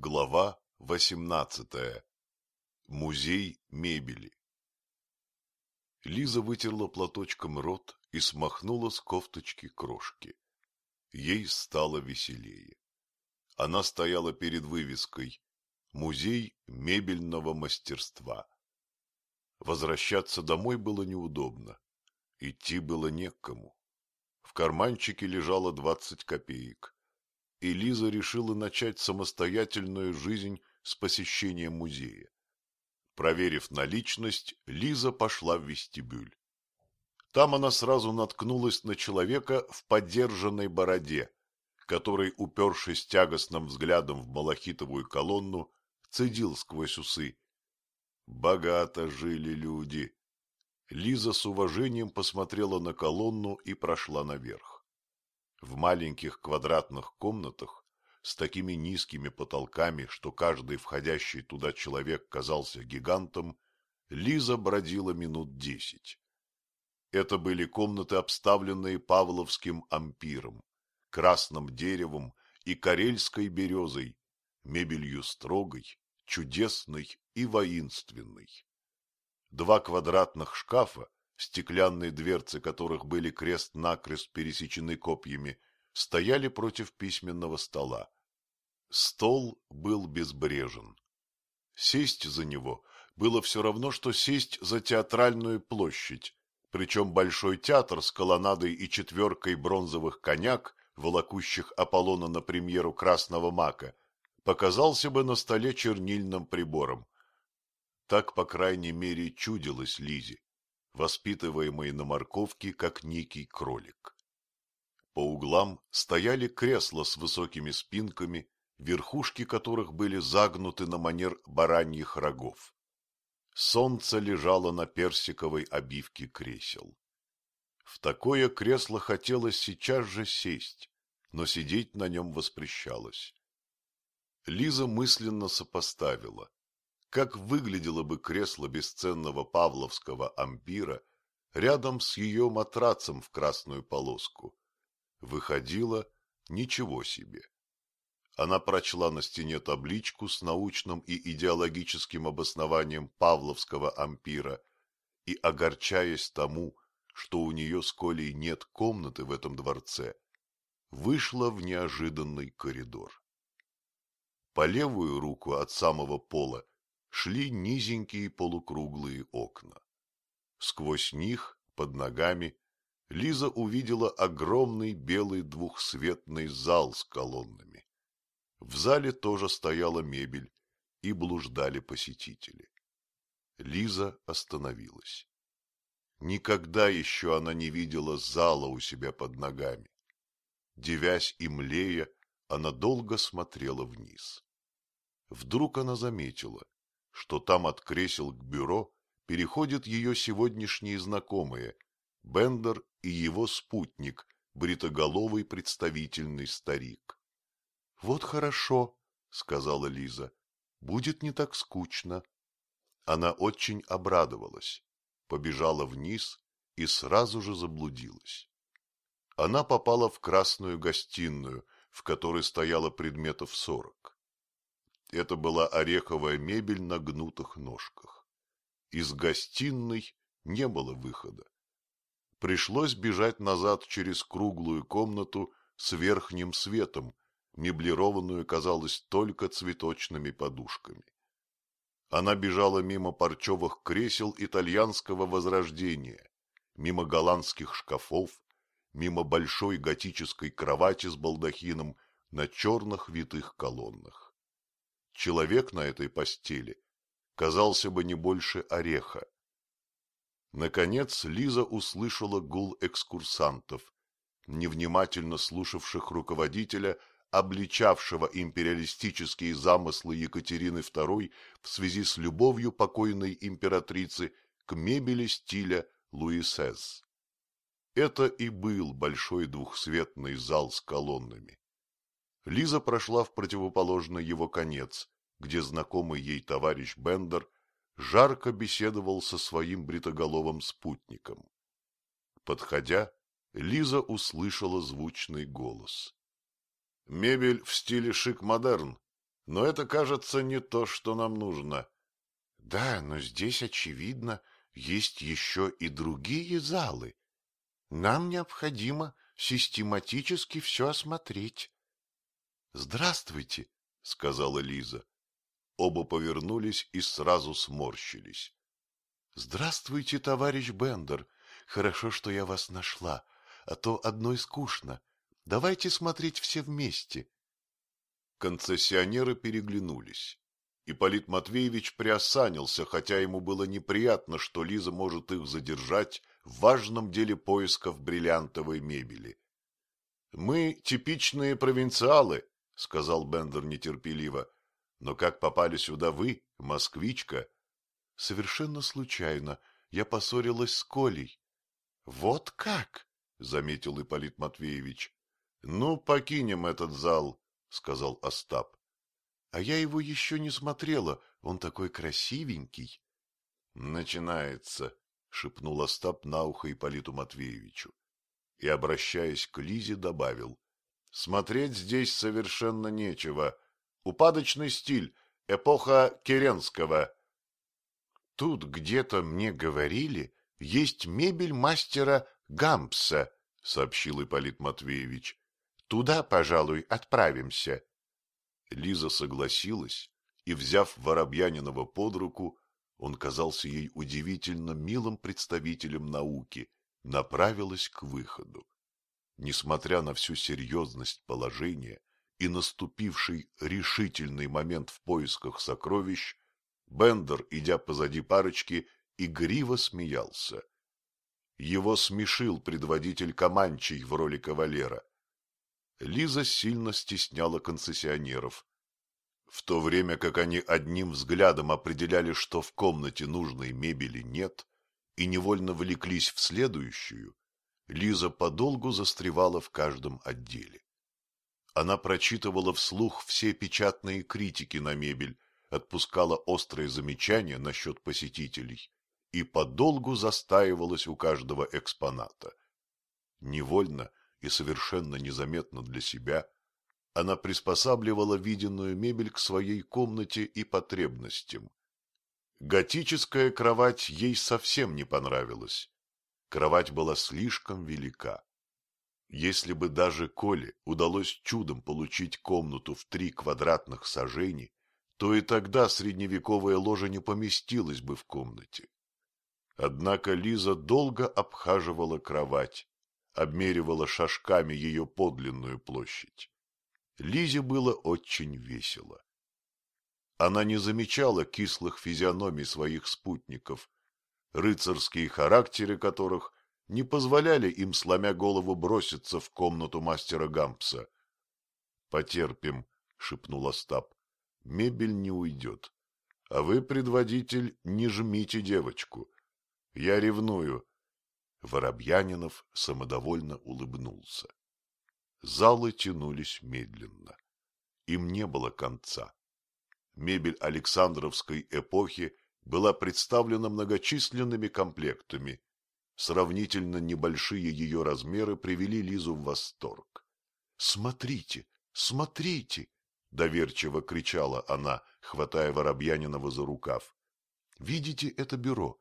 Глава восемнадцатая. Музей мебели. Лиза вытерла платочком рот и смахнула с кофточки крошки. Ей стало веселее. Она стояла перед вывеской «Музей мебельного мастерства». Возвращаться домой было неудобно. Идти было некому. В карманчике лежало двадцать копеек и Лиза решила начать самостоятельную жизнь с посещения музея. Проверив наличность, Лиза пошла в вестибюль. Там она сразу наткнулась на человека в подержанной бороде, который, упершись тягостным взглядом в малахитовую колонну, цедил сквозь усы. Богато жили люди. Лиза с уважением посмотрела на колонну и прошла наверх. В маленьких квадратных комнатах с такими низкими потолками, что каждый входящий туда человек казался гигантом, Лиза бродила минут десять. Это были комнаты, обставленные павловским ампиром, красным деревом и карельской березой, мебелью строгой, чудесной и воинственной. Два квадратных шкафа стеклянные дверцы которых были крест-накрест пересечены копьями, стояли против письменного стола. Стол был безбрежен. Сесть за него было все равно, что сесть за театральную площадь, причем большой театр с колоннадой и четверкой бронзовых коняк, волокущих Аполлона на премьеру «Красного мака», показался бы на столе чернильным прибором. Так, по крайней мере, чудилось Лизе воспитываемый на морковке, как некий кролик. По углам стояли кресла с высокими спинками, верхушки которых были загнуты на манер бараньих рогов. Солнце лежало на персиковой обивке кресел. В такое кресло хотелось сейчас же сесть, но сидеть на нем воспрещалось. Лиза мысленно сопоставила как выглядело бы кресло бесценного павловского ампира рядом с ее матрацем в красную полоску. Выходило ничего себе. Она прочла на стене табличку с научным и идеологическим обоснованием павловского ампира и, огорчаясь тому, что у нее с Колей нет комнаты в этом дворце, вышла в неожиданный коридор. По левую руку от самого пола шли низенькие полукруглые окна. Сквозь них, под ногами, Лиза увидела огромный белый двухсветный зал с колоннами. В зале тоже стояла мебель, и блуждали посетители. Лиза остановилась. Никогда еще она не видела зала у себя под ногами. Девясь и млея, она долго смотрела вниз. Вдруг она заметила, что там от кресел к бюро переходят ее сегодняшние знакомые – Бендер и его спутник, бритоголовый представительный старик. — Вот хорошо, — сказала Лиза, — будет не так скучно. Она очень обрадовалась, побежала вниз и сразу же заблудилась. Она попала в красную гостиную, в которой стояло предметов сорок. Это была ореховая мебель на гнутых ножках. Из гостиной не было выхода. Пришлось бежать назад через круглую комнату с верхним светом, меблированную, казалось, только цветочными подушками. Она бежала мимо парчевых кресел итальянского возрождения, мимо голландских шкафов, мимо большой готической кровати с балдахином на черных витых колоннах человек на этой постели казался бы не больше ореха. Наконец Лиза услышала гул экскурсантов, невнимательно слушавших руководителя, обличавшего империалистические замыслы Екатерины II в связи с любовью покойной императрицы к мебели стиля Луисез. Это и был большой двухсветный зал с колоннами. Лиза прошла в противоположный его конец, где знакомый ей товарищ Бендер жарко беседовал со своим бритоголовым спутником. Подходя, Лиза услышала звучный голос. — Мебель в стиле шик-модерн. но это, кажется, не то, что нам нужно. — Да, но здесь, очевидно, есть еще и другие залы. Нам необходимо систематически все осмотреть. — Здравствуйте, — сказала Лиза. Оба повернулись и сразу сморщились. — Здравствуйте, товарищ Бендер. Хорошо, что я вас нашла, а то одной скучно. Давайте смотреть все вместе. Концессионеры переглянулись. Ипполит Матвеевич приосанился, хотя ему было неприятно, что Лиза может их задержать в важном деле поисков бриллиантовой мебели. — Мы типичные провинциалы, — сказал Бендер нетерпеливо. — Но как попали сюда вы, москвичка? — Совершенно случайно. Я поссорилась с Колей. — Вот как? — заметил Ипполит Матвеевич. — Ну, покинем этот зал, — сказал Остап. А я его еще не смотрела, он такой красивенький. — Начинается, — шепнул Остап на ухо Ипполиту Матвеевичу. И, обращаясь к Лизе, добавил. — Смотреть здесь совершенно нечего. Упадочный стиль, эпоха Керенского. Тут где-то мне говорили, есть мебель мастера Гампса, — сообщил Ипполит Матвеевич. — Туда, пожалуй, отправимся. Лиза согласилась, и, взяв Воробьянинова под руку, он казался ей удивительно милым представителем науки, направилась к выходу. Несмотря на всю серьезность положения и наступивший решительный момент в поисках сокровищ, Бендер, идя позади парочки, игриво смеялся. Его смешил предводитель Каманчий в роли кавалера. Лиза сильно стесняла концессионеров. В то время как они одним взглядом определяли, что в комнате нужной мебели нет, и невольно влеклись в следующую, Лиза подолгу застревала в каждом отделе. Она прочитывала вслух все печатные критики на мебель, отпускала острые замечания насчет посетителей и подолгу застаивалась у каждого экспоната. Невольно и совершенно незаметно для себя, она приспосабливала виденную мебель к своей комнате и потребностям. Готическая кровать ей совсем не понравилась. Кровать была слишком велика. Если бы даже Коле удалось чудом получить комнату в три квадратных сажений, то и тогда средневековая ложа не поместилась бы в комнате. Однако Лиза долго обхаживала кровать, обмеривала шажками ее подлинную площадь. Лизе было очень весело. Она не замечала кислых физиономий своих спутников, рыцарские характеры которых не позволяли им, сломя голову, броситься в комнату мастера Гампса. — Потерпим, — шепнул Остап, — мебель не уйдет. А вы, предводитель, не жмите девочку. Я ревную, Воробьянинов самодовольно улыбнулся. Залы тянулись медленно. Им не было конца. Мебель Александровской эпохи была представлена многочисленными комплектами. Сравнительно небольшие ее размеры привели Лизу в восторг. — Смотрите, смотрите! — доверчиво кричала она, хватая Воробьянинова за рукав. — Видите это бюро?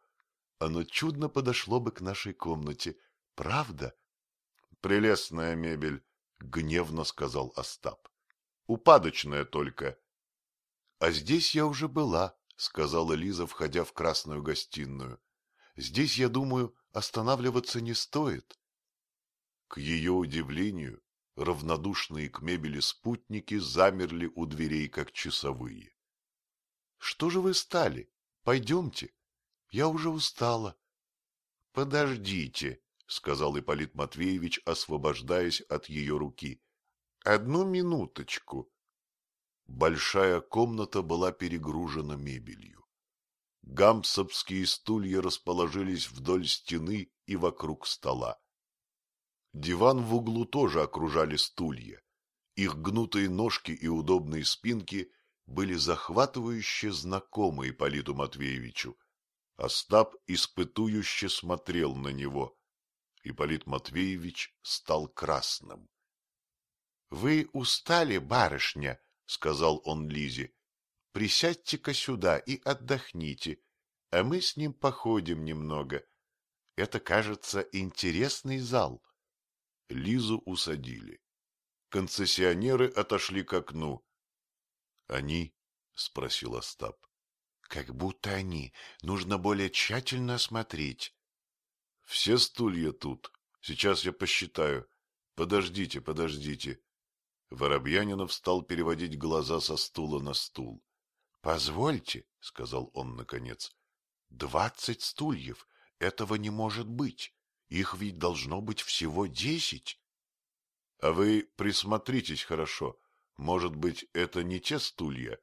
Оно чудно подошло бы к нашей комнате. Правда? — Прелестная мебель, — гневно сказал Остап. — Упадочная только. — А здесь я уже была, — сказала Лиза, входя в красную гостиную. — Здесь, я думаю, останавливаться не стоит. К ее удивлению, равнодушные к мебели спутники замерли у дверей, как часовые. — Что же вы стали? Пойдемте. Я уже устала. — Подождите, — сказал Ипполит Матвеевич, освобождаясь от ее руки. — Одну минуточку. Большая комната была перегружена мебелью. Гампсовские стулья расположились вдоль стены и вокруг стола. Диван в углу тоже окружали стулья. Их гнутые ножки и удобные спинки были захватывающе знакомы Ипполиту Матвеевичу, Остап испытующе смотрел на него. Ипполит Матвеевич стал красным. — Вы устали, барышня? — сказал он Лизе. Присядьте-ка сюда и отдохните, а мы с ним походим немного. Это, кажется, интересный зал. Лизу усадили. Концессионеры отошли к окну. — Они? — спросил Остап. — Как будто они. Нужно более тщательно осмотреть. — Все стулья тут. Сейчас я посчитаю. Подождите, подождите. Воробьянинов стал переводить глаза со стула на стул. — Позвольте, — сказал он наконец. — Двадцать стульев. Этого не может быть. Их ведь должно быть всего десять. — А вы присмотритесь хорошо. Может быть, это не те стулья?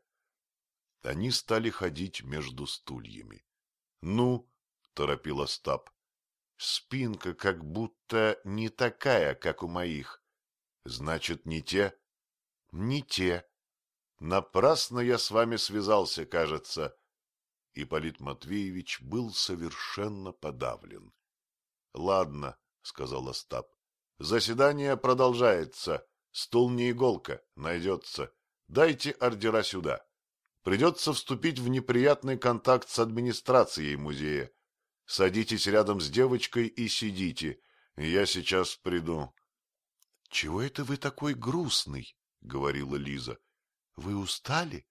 Они стали ходить между стульями. — Ну, — торопил Остап. — Спинка как будто не такая, как у моих. — Значит, не те? — Не те. — Напрасно я с вами связался, кажется. Ипполит Матвеевич был совершенно подавлен. — Ладно, — сказал Остап. — Заседание продолжается. Стул не иголка, найдется. Дайте ордера сюда. Придется вступить в неприятный контакт с администрацией музея. Садитесь рядом с девочкой и сидите. Я сейчас приду. — Чего это вы такой грустный? — говорила Лиза. — Вы устали?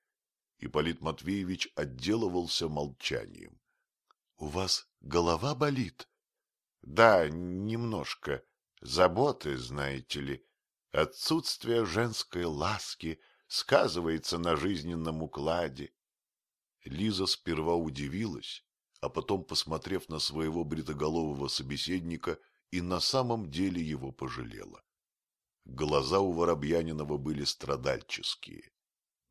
Ипполит Матвеевич отделывался молчанием. — У вас голова болит? — Да, немножко. Заботы, знаете ли. Отсутствие женской ласки сказывается на жизненном укладе. Лиза сперва удивилась, а потом, посмотрев на своего бритоголового собеседника, и на самом деле его пожалела. Глаза у Воробьянинова были страдальческие.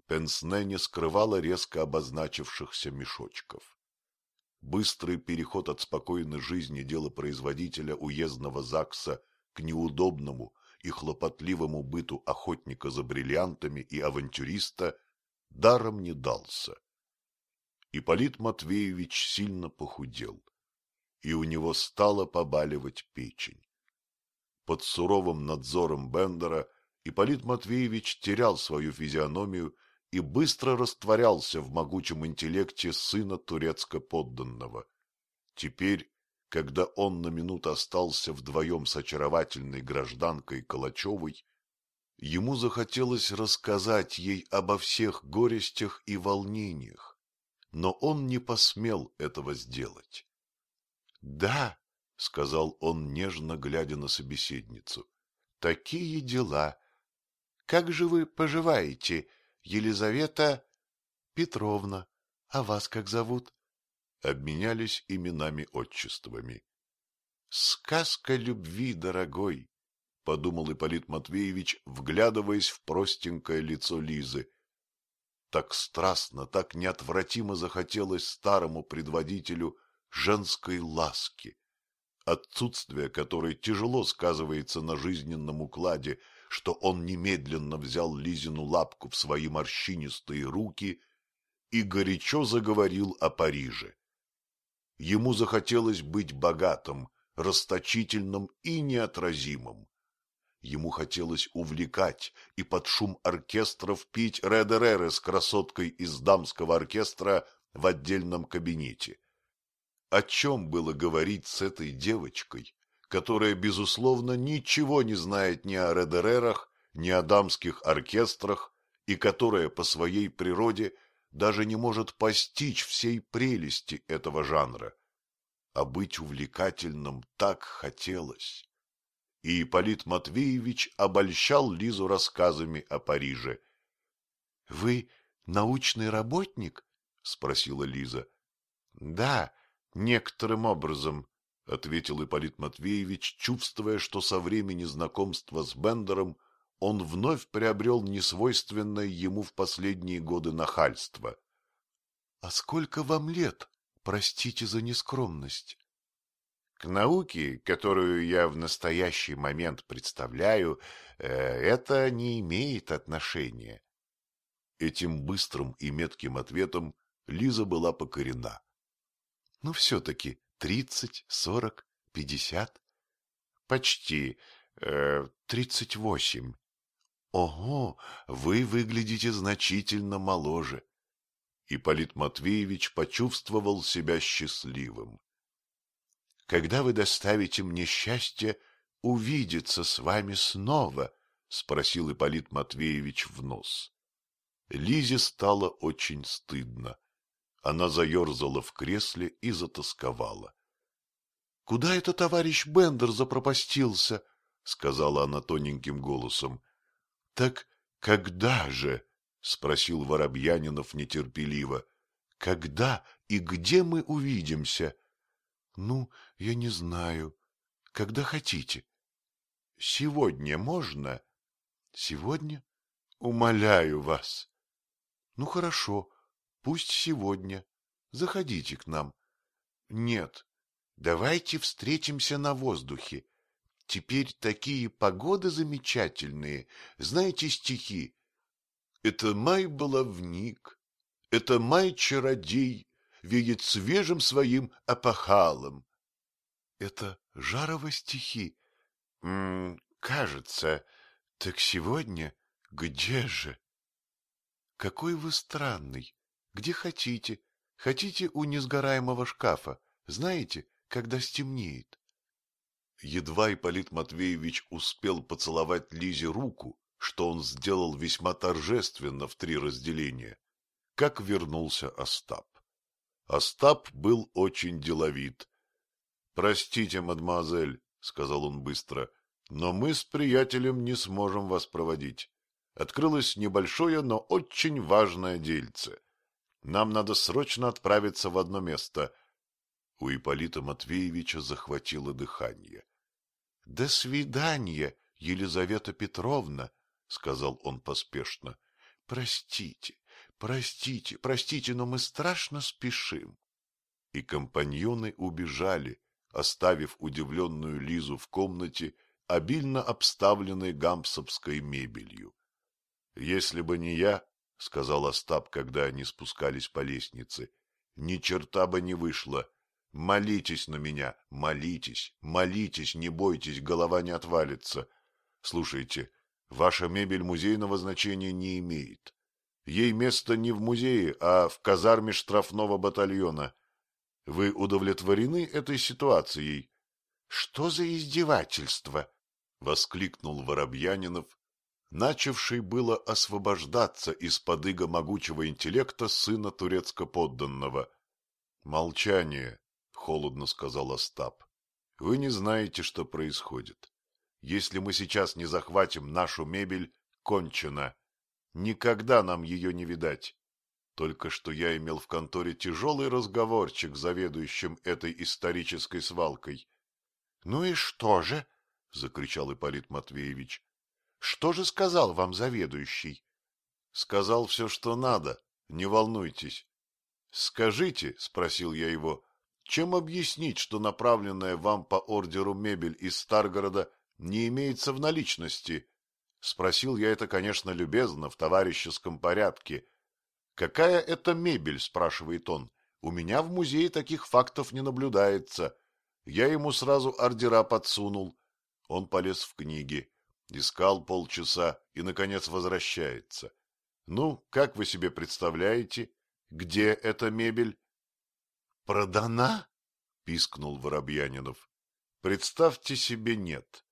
Пенсне не скрывала резко обозначившихся мешочков. Быстрый переход от спокойной жизни делопроизводителя уездного ЗАГСа к неудобному, и хлопотливому быту охотника за бриллиантами и авантюриста даром не дался. Ипполит Матвеевич сильно похудел, и у него стала побаливать печень. Под суровым надзором Бендера Ипполит Матвеевич терял свою физиономию и быстро растворялся в могучем интеллекте сына турецко-подданного. Теперь когда он на минуту остался вдвоем с очаровательной гражданкой Калачевой, ему захотелось рассказать ей обо всех горестях и волнениях, но он не посмел этого сделать. — Да, — сказал он, нежно глядя на собеседницу, — такие дела. Как же вы поживаете, Елизавета Петровна? А вас как зовут? обменялись именами-отчествами. — Сказка любви, дорогой, — подумал Ипполит Матвеевич, вглядываясь в простенькое лицо Лизы. Так страстно, так неотвратимо захотелось старому предводителю женской ласки, отсутствие которой тяжело сказывается на жизненном укладе, что он немедленно взял Лизину лапку в свои морщинистые руки и горячо заговорил о Париже. Ему захотелось быть богатым, расточительным и неотразимым. Ему хотелось увлекать и под шум оркестров пить редерере с красоткой из дамского оркестра в отдельном кабинете. О чем было говорить с этой девочкой, которая, безусловно, ничего не знает ни о редерерах, ни о дамских оркестрах, и которая по своей природе даже не может постичь всей прелести этого жанра. А быть увлекательным так хотелось. И Ипполит Матвеевич обольщал Лизу рассказами о Париже. — Вы научный работник? — спросила Лиза. — Да, некоторым образом, — ответил Ипполит Матвеевич, чувствуя, что со времени знакомства с Бендером он вновь приобрел несвойственное ему в последние годы нахальство. — А сколько вам лет? Простите за нескромность. К науке, которую я в настоящий момент представляю, э, это не имеет отношения. Этим быстрым и метким ответом Лиза была покорена. — Ну, все-таки тридцать, сорок, пятьдесят? — Почти. Э, тридцать восемь. Ого, вы выглядите значительно моложе. Ипполит Матвеевич почувствовал себя счастливым. Когда вы доставите мне счастье увидеться с вами снова? — спросил Ипполит Матвеевич в нос. Лизе стало очень стыдно. Она заерзала в кресле и затасковала. — Куда это товарищ Бендер запропастился? — сказала она тоненьким голосом. — Так когда же? — спросил Воробьянинов нетерпеливо. — Когда и где мы увидимся? — Ну, я не знаю. Когда хотите. — Сегодня можно? — Сегодня? Умоляю вас. — Ну, хорошо, пусть сегодня. Заходите к нам. — Нет, давайте встретимся на воздухе. Теперь такие погоды замечательные. Знаете стихи? Это май-баловник, это май-чародей, Веет свежим своим опахалом. Это Жарова стихи? М -м, кажется. Так сегодня где же? Какой вы странный. Где хотите. Хотите у несгораемого шкафа. Знаете, когда стемнеет. Едва Ипполит Матвеевич успел поцеловать Лизе руку, что он сделал весьма торжественно в три разделения, как вернулся Остап. Остап был очень деловит. — Простите, мадемуазель, — сказал он быстро, — но мы с приятелем не сможем вас проводить. Открылось небольшое, но очень важное дельце. Нам надо срочно отправиться в одно место. У Ипполита Матвеевича захватило дыхание. — До свидания, Елизавета Петровна, — сказал он поспешно. — Простите, простите, простите, но мы страшно спешим. И компаньоны убежали, оставив удивленную Лизу в комнате, обильно обставленной гампсовской мебелью. — Если бы не я, — сказал Остап, когда они спускались по лестнице, — ни черта бы не вышло. Молитесь на меня, молитесь, молитесь, не бойтесь, голова не отвалится. Слушайте, ваша мебель музейного значения не имеет. Ей место не в музее, а в казарме штрафного батальона. Вы удовлетворены этой ситуацией? — Что за издевательство? — воскликнул Воробьянинов, начавший было освобождаться из-под иго могучего интеллекта сына турецко-подданного. — Молчание, холодно сказал Остап. Вы не знаете, что происходит. Если мы сейчас не захватим нашу мебель, кончено. Никогда нам ее не видать. Только что я имел в конторе тяжелый разговорчик с заведующим этой исторической свалкой. — Ну и что же? — закричал Ипполит Матвеевич. — Что же сказал вам заведующий? — Сказал все, что надо. Не волнуйтесь. — Скажите, — спросил я его, чем объяснить, что направленная вам по ордеру мебель из Старгорода не имеется в наличности? Спросил я это, конечно, любезно, в товарищеском порядке. Какая это мебель, спрашивает он. У меня в музее таких фактов не наблюдается. Я ему сразу ордера подсунул. Он полез в книги, искал полчаса и, наконец, возвращается. Ну, как вы себе представляете, где эта мебель? — Продана? — пискнул Воробьянинов. — Представьте себе, нет.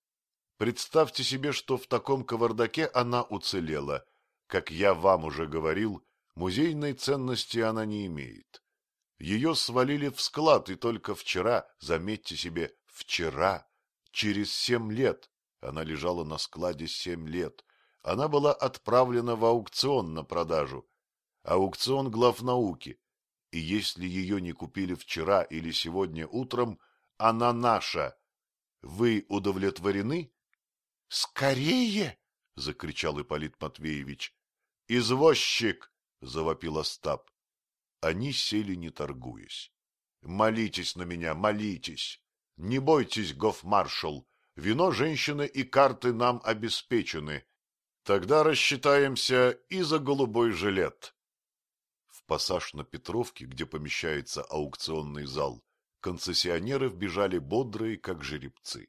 Представьте себе, что в таком кавардаке она уцелела. Как я вам уже говорил, музейной ценности она не имеет. Ее свалили в склад, и только вчера, заметьте себе, вчера, через семь лет, она лежала на складе семь лет, она была отправлена в аукцион на продажу. Аукцион глав науки, и если ее не купили вчера или сегодня утром, она наша. Вы удовлетворены? — Скорее! — закричал Ипполит Матвеевич. — Извозчик! — завопил Остап. Они сели, не торгуясь. — Молитесь на меня, молитесь! Не бойтесь, гофмаршал, вино, женщины и карты нам обеспечены. Тогда рассчитаемся и за голубой жилет пассаж на Петровке, где помещается аукционный зал, концессионеры вбежали бодрые, как жеребцы.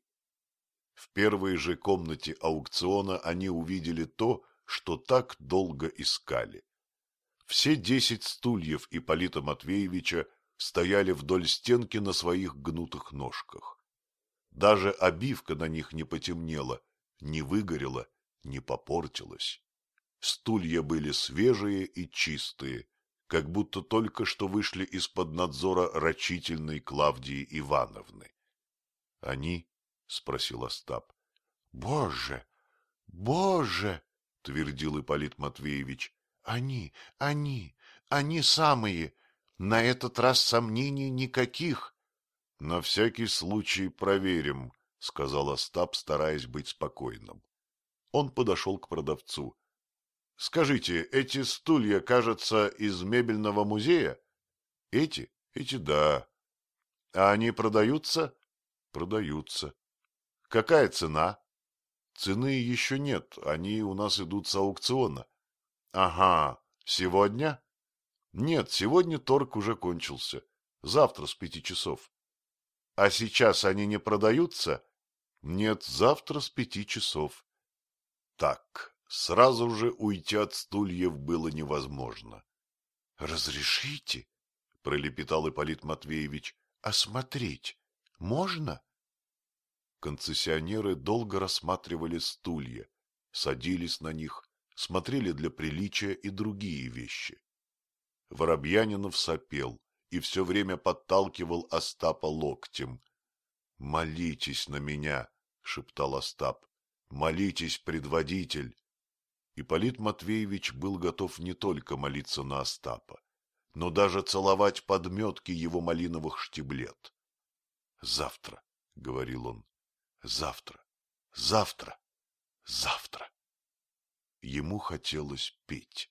В первой же комнате аукциона они увидели то, что так долго искали. Все десять стульев Ипполита Матвеевича стояли вдоль стенки на своих гнутых ножках. Даже обивка на них не потемнела, не выгорела, не попортилась. Стулья были свежие и чистые, как будто только что вышли из-под надзора рачительной Клавдии Ивановны. — Они? — спросил Остап. — Боже! Боже! — твердил Ипполит Матвеевич. — Они, они, они самые! На этот раз сомнений никаких. — На всякий случай проверим, — сказал Остап, стараясь быть спокойным. Он подошел к продавцу. — Скажите, эти стулья, кажется, из мебельного музея? — Эти? Эти да. — А они продаются? — Продаются. — Какая цена? — Цены еще нет, они у нас идут с аукциона. — Ага, сегодня? — Нет, сегодня торг уже кончился. Завтра с пяти часов. — А сейчас они не продаются? — Нет, завтра с пяти часов. Так, сразу же уйти от стульев было невозможно. — Разрешите, — пролепетал Ипполит Матвеевич, — осмотреть можно? Концессионеры долго рассматривали стулья, садились на них, смотрели для приличия и другие вещи. Воробьянинов сопел и все время подталкивал Остапа локтем. — Молитесь на меня, — шептал Остап. Молитесь, предводитель. Ипполит Матвеевич был готов не только молиться на Остапа, но даже целовать подметки его малиновых штиблет. — Завтра, — говорил он, — завтра, завтра, завтра. Ему хотелось петь.